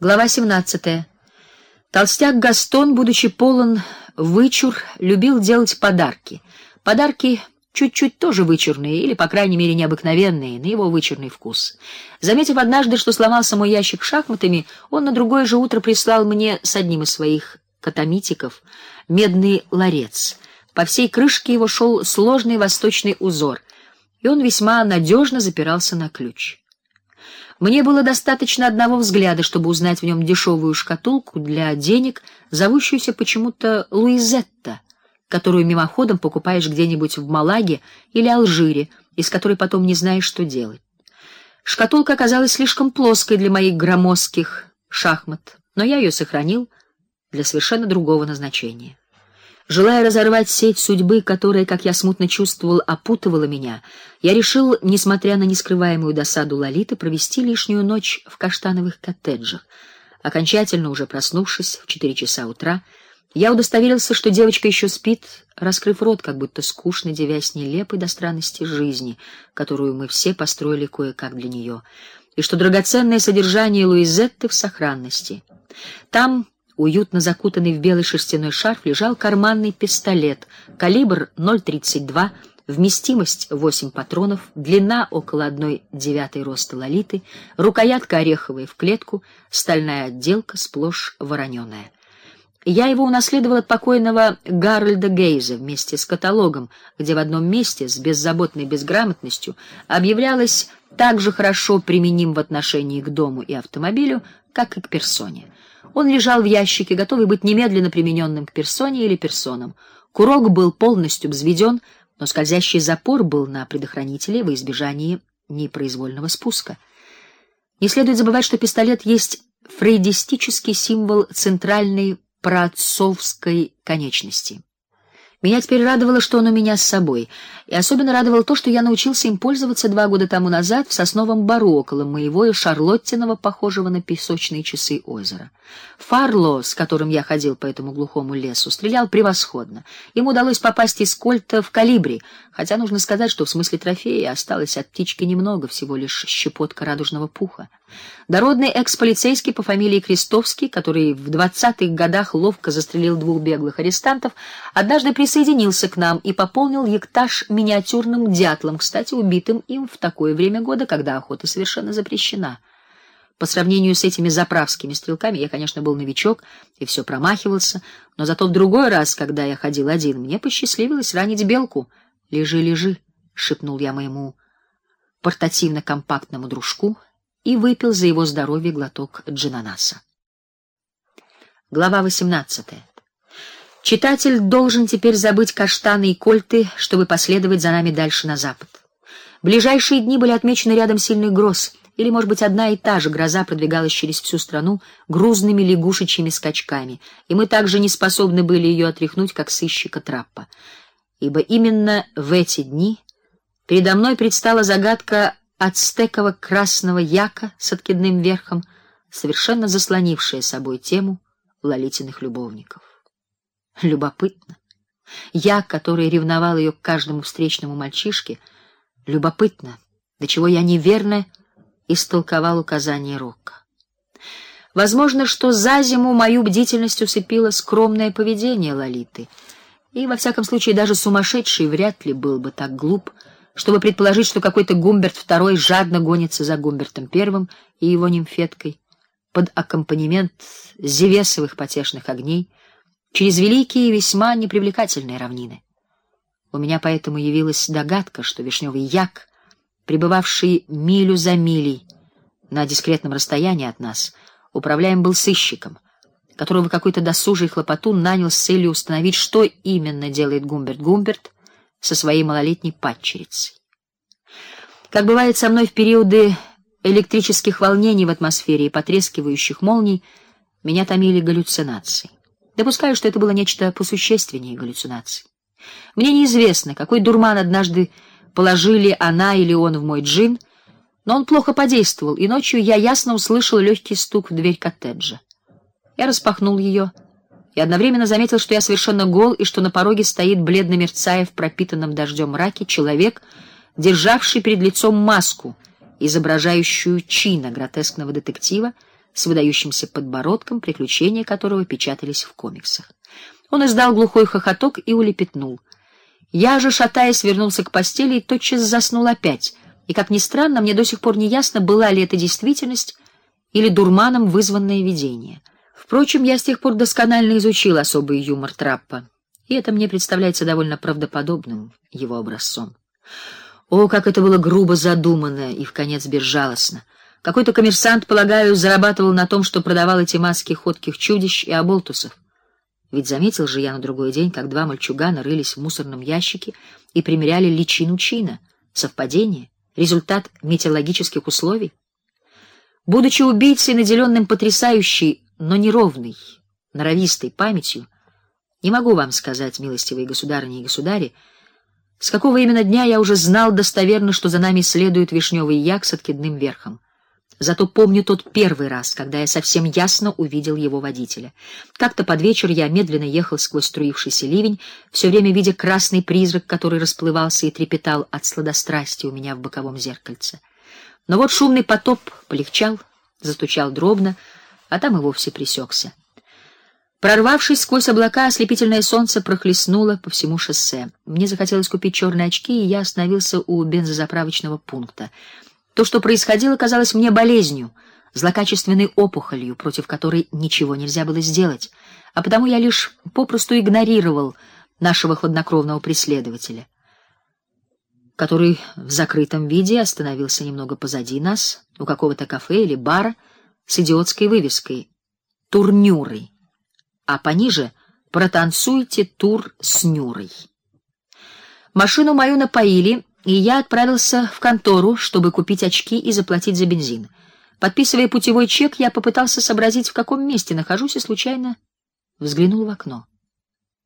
Глава 17. Толстяк Гастон, будучи полон вычур, любил делать подарки. Подарки чуть-чуть тоже вычурные или, по крайней мере, необыкновенные на его вычурный вкус. Заметив однажды, что сломался мой ящик шахматами, он на другое же утро прислал мне с одним из своих катамитиков медный ларец. По всей крышке его шел сложный восточный узор, и он весьма надежно запирался на ключ. Мне было достаточно одного взгляда, чтобы узнать в нем дешевую шкатулку для денег, зовущуюся почему-то Луизетта, которую мимоходом покупаешь где-нибудь в Малаге или Алжире, из которой потом не знаешь, что делать. Шкатулка оказалась слишком плоской для моих громоздких шахмат, но я ее сохранил для совершенно другого назначения. Желая разорвать сеть судьбы, которая, как я смутно чувствовал, опутывала меня, я решил, несмотря на нескрываемую досаду Лолиты, провести лишнюю ночь в каштановых коттеджах. Окончательно уже проснувшись в четыре часа утра, я удостоверился, что девочка еще спит, раскрыв рот, как будто скучно девясь нелепой до странности жизни, которую мы все построили кое-как для нее, и что драгоценное содержание Луизетты в сохранности. Там уютно закутанный в белый шерстяной шарф, лежал карманный пистолет, калибр 0.32, вместимость 8 патронов, длина около одной девятой роста лолиты, рукоятка ореховая в клетку, стальная отделка сплошь вороненая. Я его унаследовал от покойного Гарольда Гейза вместе с каталогом, где в одном месте с беззаботной безграмотностью объявлялось так же хорошо применим в отношении к дому и автомобилю, как и к персоне. Он лежал в ящике, готовый быть немедленно примененным к персоне или персонам. Курок был полностью взведен, но скользящий запор был на предохранителе во избежание непроизвольного спуска. Не следует забывать, что пистолет есть фрейдистический символ центральной праотцовской конечности. Меня теперь радовало, что он у меня с собой, и особенно радовало то, что я научился им пользоваться два года тому назад в сосновом бару около моего и Шарлоттиного, похожего на песочные часы озера. Фарло, с которым я ходил по этому глухому лесу, стрелял превосходно. Ему удалось попасть из кольта в калибре, хотя нужно сказать, что в смысле трофея осталось от птички немного, всего лишь щепотка радужного пуха. Дородный экс-полицейский по фамилии Крестовский, который в двадцатых годах ловко застрелил двух беглых арестантов, однажды присоединился к нам и пополнил ектаж миниатюрным дятлом, кстати, убитым им в такое время года, когда охота совершенно запрещена. По сравнению с этими заправскими стрелками я, конечно, был новичок и все промахивался, но зато в другой раз, когда я ходил один, мне посчастливилось ранить белку. "Лежи, лежи", шепнул я моему портативно-компактному дружку и выпил за его здоровье глоток джинанаса. Глава 18. Читатель должен теперь забыть каштаны и кольты, чтобы последовать за нами дальше на запад. Ближайшие дни были отмечены рядом сильных гроз, или, может быть, одна и та же гроза продвигалась через всю страну грузными лягушечьими скачками, и мы также не способны были ее отряхнуть, как сыщика траппа. Ибо именно в эти дни передо мной предстала загадка ацтекового красного яка с откидным верхом, совершенно заслонившая собой тему лолитиных любовников. Любопытно. Я, который ревновал ее к каждому встречному мальчишке, любопытно, до чего я неверно истолковал указания Рока. Возможно, что за зиму мою бдительность усыпило скромное поведение Лолиты, и во всяком случае даже сумасшедший вряд ли был бы так глуп, чтобы предположить, что какой-то Гумберт II жадно гонится за Гумбертом I и его нимфеткой под аккомпанемент зевесовых потешных огней через великие весьма непривлекательные равнины. У меня поэтому явилась догадка, что вишневый як, пребывавший милю за милей на дискретном расстоянии от нас, управляем был сыщиком, которого какой-то досужий хлопотун нанял с целью установить, что именно делает Гумберт Гумберт со своей малолетней падчерицей. Как бывает со мной в периоды электрических волнений в атмосфере и потрескивающих молний, меня томили галлюцинации. Допускаю, что это было нечто посущественнее галлюцинаций. Мне неизвестно, какой дурман однажды положили она или он в мой джин, но он плохо подействовал, и ночью я ясно услышал легкий стук в дверь коттеджа. Я распахнул ее и одновременно заметил, что я совершенно гол и что на пороге стоит бледно мерцая в пропитанном дождем мраке человек, державший перед лицом маску, изображающую чина гротескного детектива с выдающимся подбородком, приключения которого печатались в комиксах. Он издал глухой хохоток и улепетнул. Я же, шатаясь, вернулся к постели и тотчас заснул опять. И как ни странно, мне до сих пор не ясно, была ли это действительность или дурманом вызванное видение. Впрочем, я с тех пор досконально изучил особый юмор Траппа, и это мне представляется довольно правдоподобным его образцом. О, как это было грубо задумано и в конец безжалостно. Какой-то коммерсант, полагаю, зарабатывал на том, что продавал эти маски ходких чудищ и оболтусов. Ведь заметил же я на другой день, как два мальчугана рылись в мусорном ящике и примеряли личину чина. Совпадение? Результат метеорологических условий? Будучи убийцей, наделенным потрясающей, но неровной, норовистой памятью, не могу вам сказать, милостивые государыни и государи, с какого именно дня я уже знал достоверно, что за нами следует вишневый як с откидным верхом. Зато помню тот первый раз, когда я совсем ясно увидел его водителя. Как-то под вечер я медленно ехал сквозь струившийся ливень, все время видя красный призрак, который расплывался и трепетал от сладострастия у меня в боковом зеркальце. Но вот шумный потоп полегчал, застучал дробно, а там и вовсе пресекся. Прорвавшись сквозь облака, ослепительное солнце прохлестнуло по всему шоссе. Мне захотелось купить черные очки, и я остановился у бензозаправочного пункта. То, что происходило, казалось мне болезнью, злокачественной опухолью, против которой ничего нельзя было сделать, а потому я лишь попросту игнорировал нашего хладнокровного преследователя, который в закрытом виде остановился немного позади нас, у какого-то кафе или бара с идиотской вывеской «Турнюры», а пониже «Протанцуйте тур с Нюрой». Машину мою напоили, и я отправился в контору, чтобы купить очки и заплатить за бензин. Подписывая путевой чек, я попытался сообразить, в каком месте нахожусь, и случайно взглянул в окно.